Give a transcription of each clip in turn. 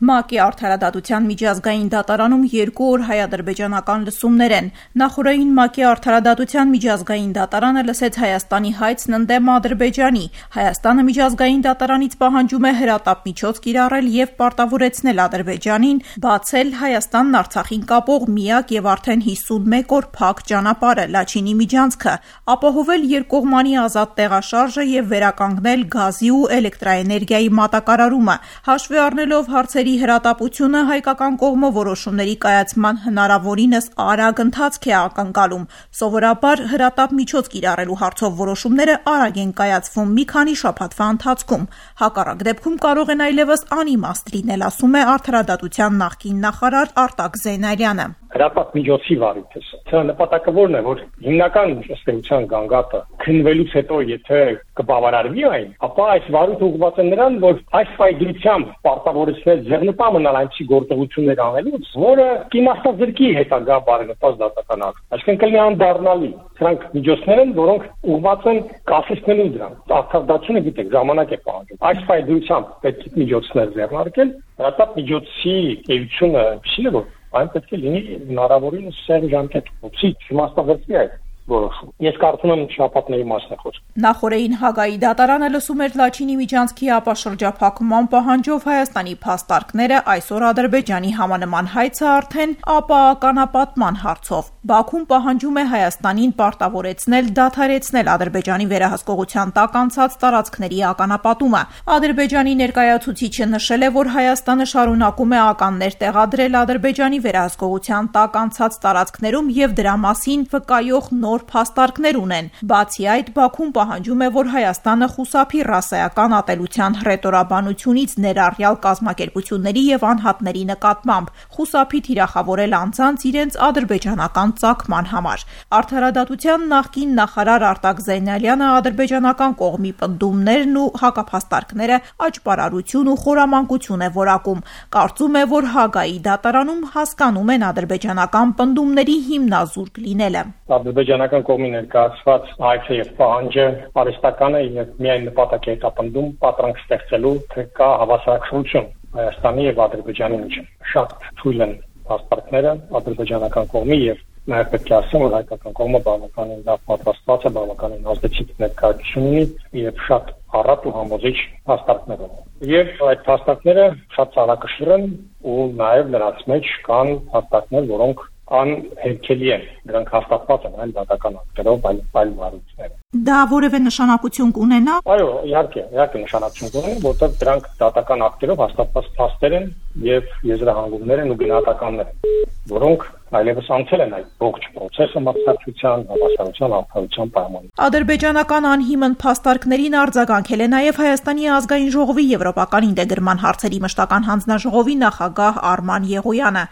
ՄԱԿ-ի Արդարադատության միջազգային դատարանում երկու օր հայ-ադրբեջանական լսումներ են։ Նախօրեին ՄԱԿ-ի Արդարադատության միջազգային դատարանը լսեց Հայաստանի հայցն ընդդեմ Ադրբեջանի։ Հայաստանը միջազգային դատարանից պահանջում է հրատապ միջոց կիրառել եւ պարտավորեցնել Ադրբեջանին բացել Հայաստանն Արցախին կապող միակ եւ արդեն 51 օր փակ ճանապարհը՝ Լաչինի միջանցքը, ապահովել երկկողմանի ազատ տեղաշարժը եւ վերականգնել գազի ու էլեկտրաէներգիայի մատակարարումը։ Հաշվի առնելով հարցերի Քրդերի հրատապությունը հայկական կողմը որոշումների կայացման հնարավորինս արագ ընթացք է ակնկալում։ Սովորաբար հրատապ միջոց կիրառելու հարցով որոշումները արագ են կայացվում մի քանի շաբաթվա ընթացքում։ Հակառակ դեպքում կարող են այլևս անիմաստ լինել, ասում է Արդարադատության նախկին նախարար Արտակ Զեյնալյանը հրապատ միջոցի վարույթը։ Սա նպատակը ո՞րն է, որ հիմնական ըստեյության գանգատը քննվելուց հետո եթե կբավարարվի այն, ապա այս վարույթը ուղղված է նրան, որ այս ֆայդրությամբ պարտավորեցնել ձեռնպահ մնալ այնպիսի գործողություններ անելուց, որը կիմաստազրկի հետագա բարենպաստ դատական ակտ։ Այսինքն կլինի անդառնալի։ Սրանք միջոցներ են, որոնք ուղղված են կասեցնելու դրան։ Արտադրությունը գիտեք, ժամանակ է պահանջում։ Այս ֆայդրությամբ պետք է միջոցներ ձեռնարկել, հրատապ միջոցի էությունը ինչի՞ է որ այն պետք է լինի հնարավորինս սեր ժամկետ։ Ոչի չմաստավերցվի այդ որոշում։ Ես կարծում եմ շապատների մասն է խոսքը։ Նախորդին Հագայի դատարանը լսում էր Լաչինի միջանցքի ապաշրջափակման պահանջով Հայաստանի փաստարկները, այսօր Ադրբեջանի համանման հայցը արդեն ԱՊԱ-ականապատման հարցով։ Բաքուն պահանջում է Հայաստանին պարտավորեցնել դադարեցնել Ադրբեջանի վերահսկողության տակ անցած տարածքների ականապատումը։ Ադրբեջանի ներկայացուցիչը նշել է, որ Հայաստանը շարունակում է ականներ տեղադրել Ադրբեջանի վերահսկողության տակ անցած տարածքներում եւ դրա մասին վկայող նոր նոր փաստարկներ ունեն։ Բացի այդ, Բաքուն պահանջում է, որ Հայաստանը խուսափի ռասայական ատելության հռետորաբանությունից ներառյալ կազմակերպությունների եւ անհատների նկատմամբ, խուսափի թիրախավորել անձանց իրենց ադրբեջանական ցակման համար։ Արդարադատության նախկին նախարար Արտակ Զեյնալյանը ադրբեջանական կողմի պնդումներն ու հակափաստարկները աճպարարություն ու խորամանկություն է որակում։ Կարծում է, որ Հագայի դատարանում հասկանում են ադրբեջանական պնդումների հիմնազուրկ լինելը։ Ադրբեջանական Հայկական կողմի ներկայացված հայցը եւ պահանջը արհեստական է եւ միայն նպատակ է հետապնդում պատրանք ստեղծելու թե կա հավասարակշռություն Հայաստանի եւ Ադրբեջանի միջեւ։ Շատ թույլ են հաստատները ադրբեջանական կողմի եւ նաև պետք է ասեմ, որ հայկական կողմը բավականին լավ պատրաստված է, բավականին ազդեցիկ ներկայություն ունի եւ շատ առատ ու համոզիչ հաստատներով։ Եւ այդ հաստատները շատ ցավակշիռ են ու նաև նրանց մեջ կան հաստատներ, որոնք անհերքելի են։ Դրանք հաստատված են այլ դատական ակտերով, այլ այլ վարույթներով։ Դա որևէ նշանակություն կունենա։ Այո, իհարկե, իհարկե նշանակություն կունենա, որտեղ դրանք դատական ակտերով հաստատված փաստեր են եւ եզրահանգումներ են ու գնահատականներ են, որոնք այլևս անցել են այդ ողջ process-ը մարտահրավերության, հավասարության, արդարության պայմանին։ Ադրբեջանական անհիմն փաստարկներին արձագանքել է նաև Հայաստանի ազգային ժողովի եվրոպական ինտեգրման հարցերի մշտական հանձնաժողովի նախագահ Արման Եղոյանը։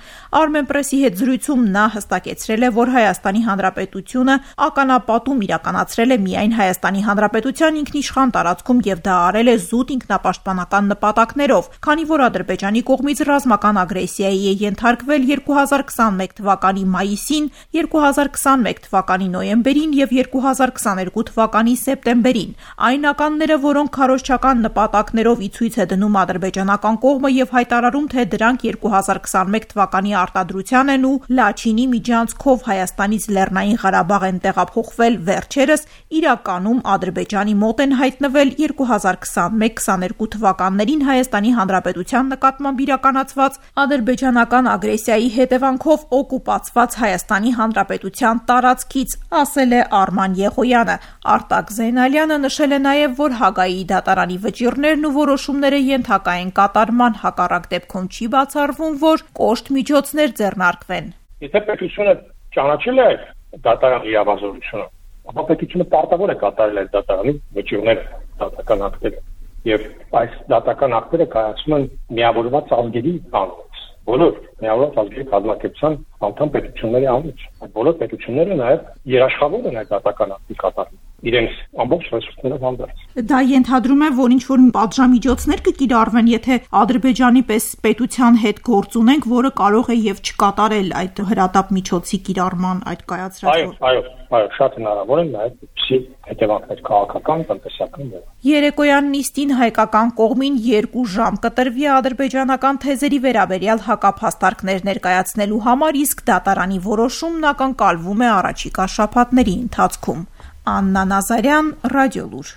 Armenpress-ի հետ զրույցում նա հստակեցրել է, որ Հայաստանի Հանրապետությունը ականապատում իրականացրել է միայն Հայաստանի Հանրապետության ինքնիշխան տարածքում եւ դա արել է զուտ ինքնապաշտպանական նպատակներով, քանի որ Ադրբեջանի կողմից ռազմական ագրեսիայի է ենթարկվել 2021 թվականի մայիսին, 2021 թվականի նոյեմբերին եւ 2022 թվականի սեպտեմբերին։ Այն ականները, որոնք քարոզչական նպատակներով ի ցույց է դնում ադրբեջանական կողմը եւ հայտարարում, թե դրանք 2021 թվականի արտադրության են ու Լաչինի միջանցքով Հայաստանից Լեռնային Ղարաբաղ են տեղափոխվել վերջերս, իրականում Ադրբեջանի մոտ են հայտնվել 2021-22 թվականներին Հայաստանի Հանրապետության նկատմամբ իրականացված ադրբեջանական ագրեսիայի հետևանքով օկու օկուպացված Հայաստանի Հանրապետության տարածքից, ասել է Արման Եղոյանը։ Արտակ Զեյնալյանը նշել է նաև, որ Հագայի դատարանի վճիրներն ու որոշումները ենթակա են կատարման հակառակ դեպքում չի բացառվում, որ կոշտ միջոցներ ձեռնարկվեն։ Եթե պետությունը ճանաչել է դատարանի իրավազորությունը, ապա պետությունը պարտավոր է կատարել այդ դատարանի վճիրները, դատական ակտերը եւ այս դատական ակտերը կայացում են միավորված ազգերի կանոնից բոլոր միավորված ազգերի կազմակերպության անդամ պետությունների անունից։ Այդ բոլոր պետությունները նաև երաշխավոր են այդ դատական ակտի կատարման իրենց ամբողջ ռեսուրսներով հանդերձ։ Դա ենթադրում է, որ ինչ որ պատժամիջոցներ կկիրառվեն, եթե Ադրբեջանի պես պետության հետ գործ ունենք, որը կարող է եւ չկատարել այդ հրատապ միջոցի կիրառման այդ կայացրած։ Այո, այո, այո, շատ հնարավոր է նաև փսի հետևանքներ քաղաքական, տնտեսական Երեկոյան նիստին հայկական կողմին 2 ժամ կտրվի ադրբեջանական թեզերի վերաբերյալ հակափաստարկներ ներկայացնելու համար, իսկ դատարանի որոշումն ակնկալվում է առաջիկա շաբաթների ընթացքում։ Анна Назарян, Радио Луж.